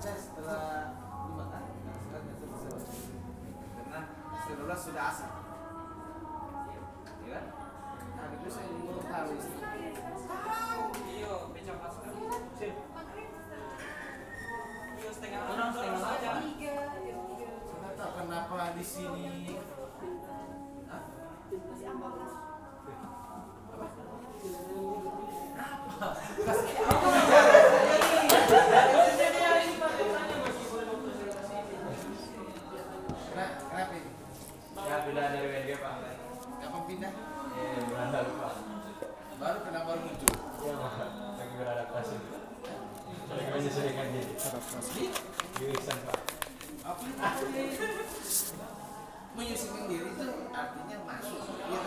saya setelah lima kan sekarang nggak selesai karena setelah belas sudah asal. Ya kan? Nah itu saya belum tahu. Istri Iyo, becak masuk. Sip. Iyo setengah Orang setengah aja. tiga jam tiga. Saya tahu kenapa di sini. Hah? masih amblas Kenapa, kenapa ini? Ya pindah dari WNG pak. Kapan pindah? Eh bulan lalu pak. Baru kenapa baru muncul? Iya pak. Lagi beradaptasi. Lagi menyesuaikan diri. Adaptasi. Jurusan pak. Apa itu? Diri itu artinya masuk. Ya.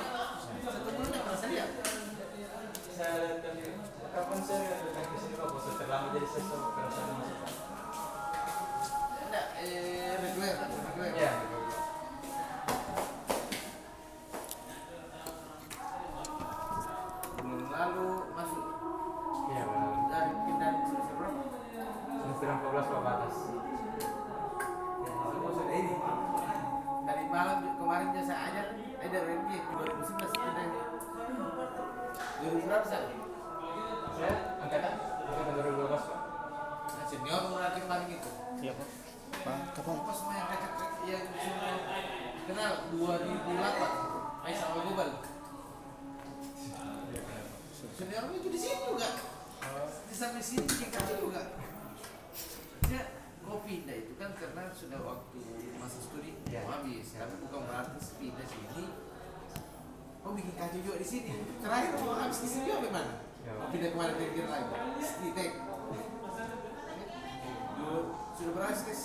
Bulan nggak pernah saya lihat. Kapan saya datang ke sini pak. Bos terlama jadi saya selalu perasaan masuk. Enggak, eh, pindah ke mana kira-kira lagi? Di tek. Dulu sudah berapa guys?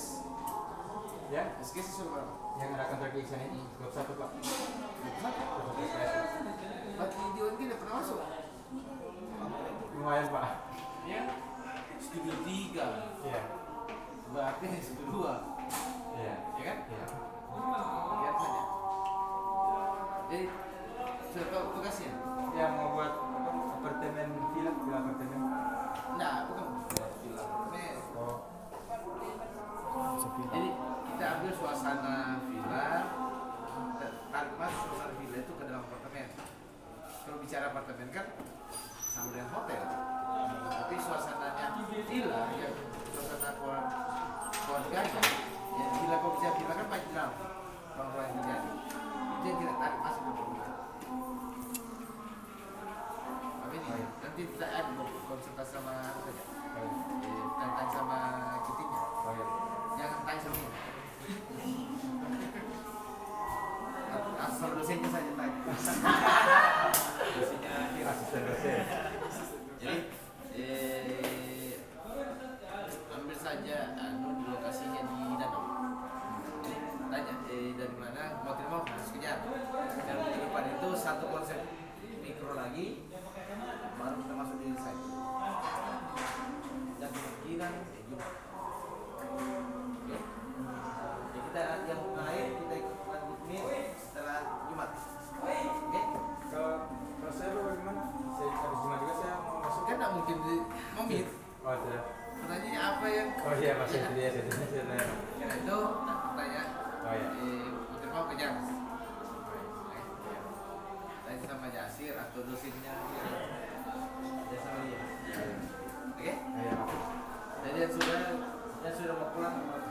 Ya. SKS sudah berapa? Yang ada kontrak di sana ini 21 pak. 21 SKS. Berarti di UNG udah pernah masuk? Lumayan pak. Ya. Studio 3 Iya. Berarti studio 2 Iya. Ya kan? Iya. Lihat saja Jadi Sudah tahu tugasnya? Ya mau buat apartemen villa, villa apartemen. Enggak, bukan. Buat film Ini Oh. Jadi kita ambil suasana villa dan tarik masuk suasana villa itu ke dalam apartemen. Kalau bicara apartemen kan sama dengan hotel. Tapi suasananya villa yang suasana keluar- keluarganya. Ya villa kalau bicara villa kan dalam Orang-orang yang terjadi Itu yang kita tarik masuk ke villa Tapi ada konsultasi sama Oh, Eh, tanya sama kitinya oh iya. Jangan tanya sama. Asal dosennya saja tanya. Dosennya. Asisten dosen. Sama Jasir atau dosennya ya sama dia. Oke? Oh, iya. Jadi yang sudah yang sudah mau pulang mau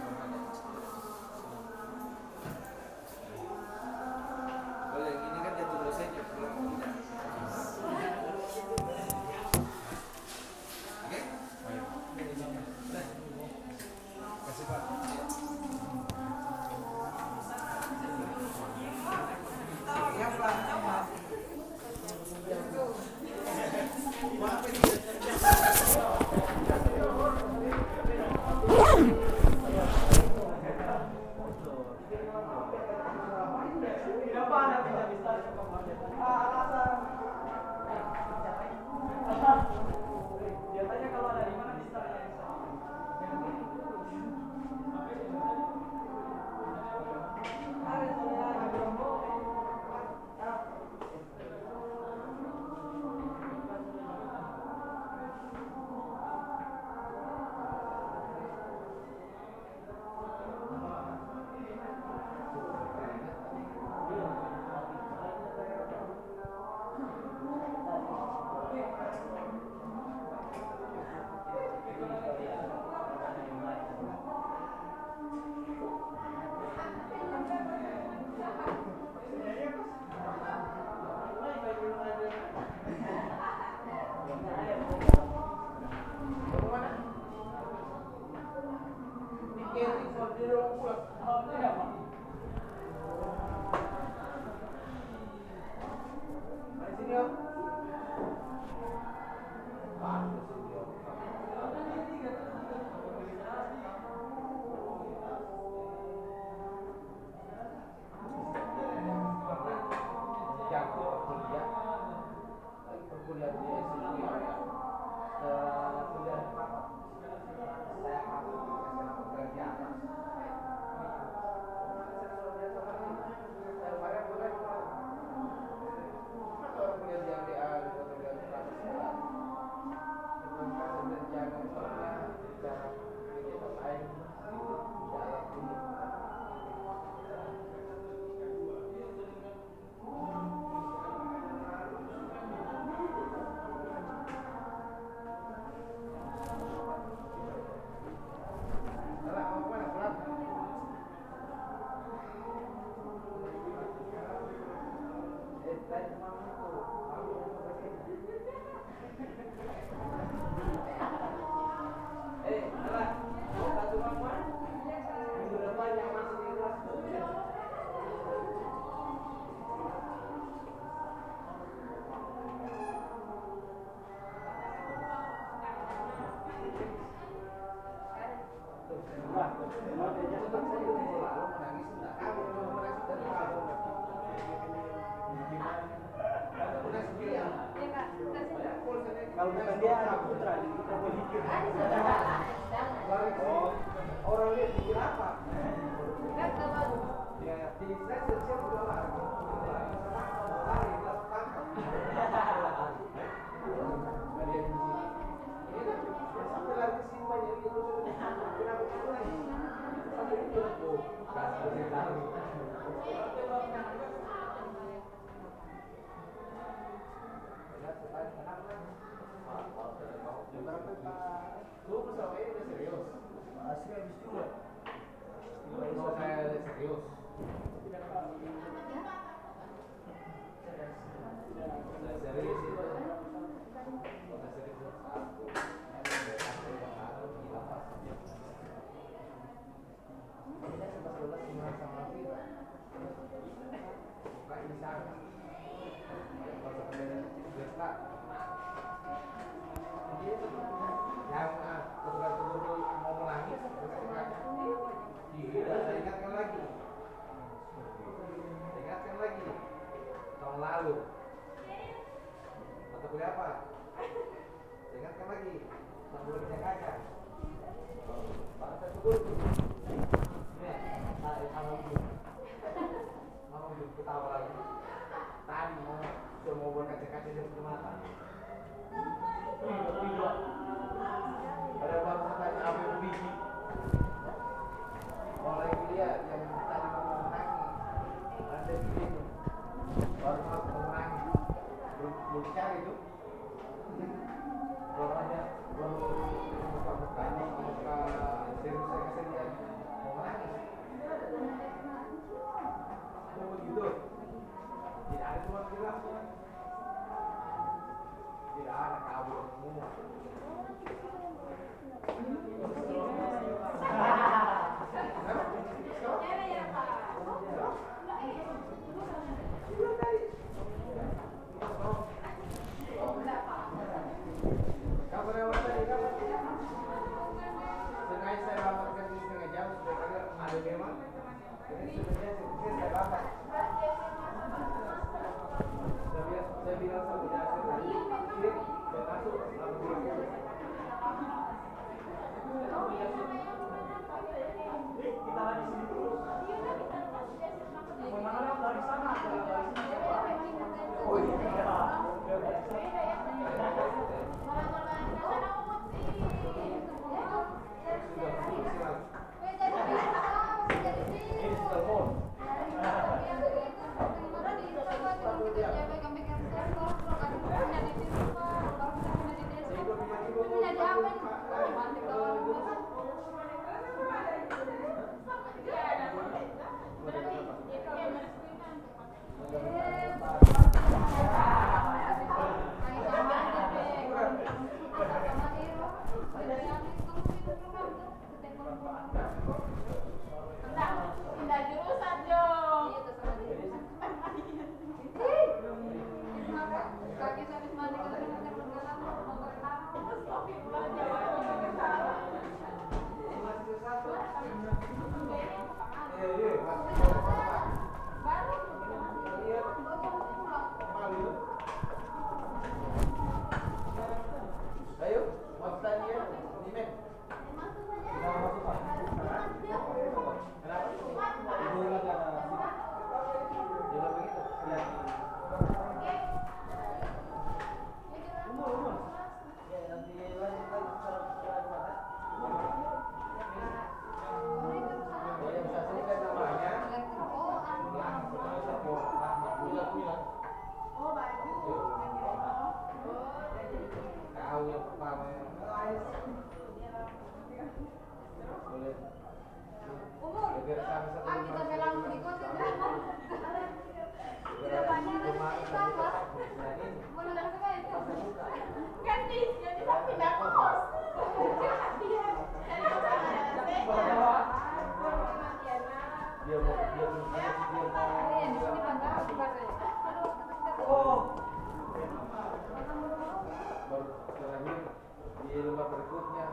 di rumah berikutnya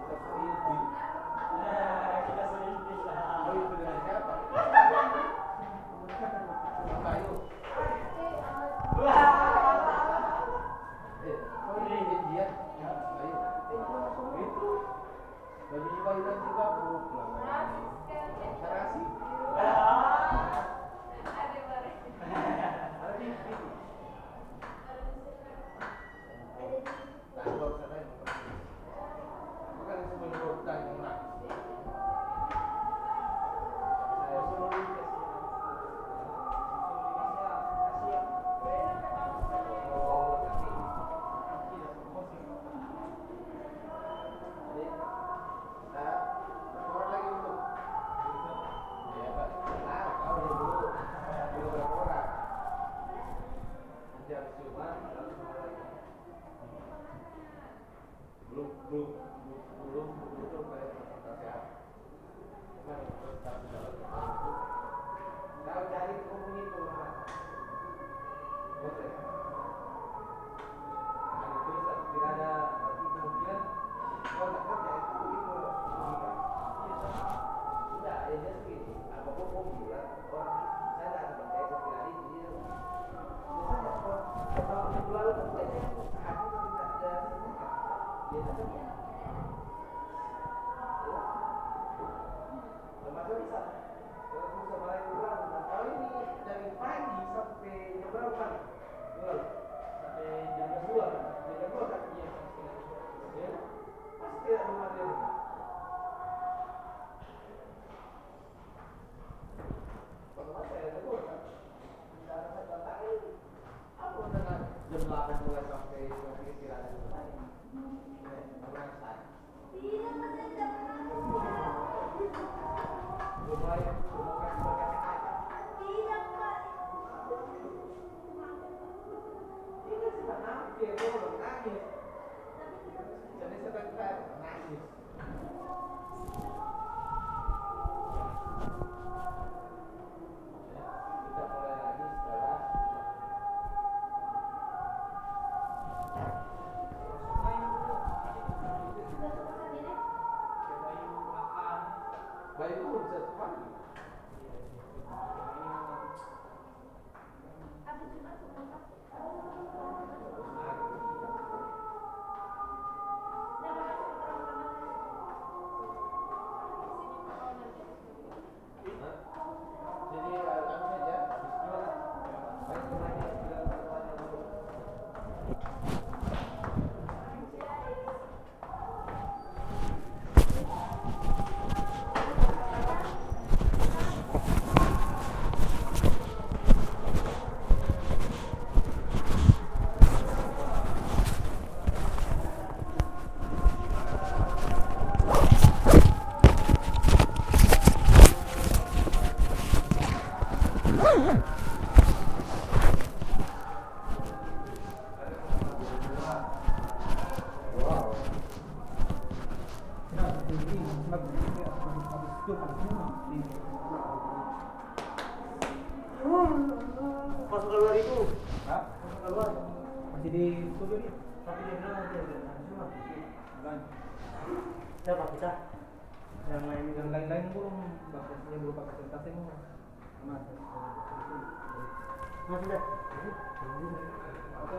kita selingkuh. Nah, kita selingkuh lah. Gracias. Thank you. Thank you. Masuk keluar itu. Masuk keluar. Masih di studio. Tapi dia bilang nanti ada Siapa kita? Yang lain yang lain-lain belum bahkan belum pakai kertasnya mau. Mas. Mas. Oke.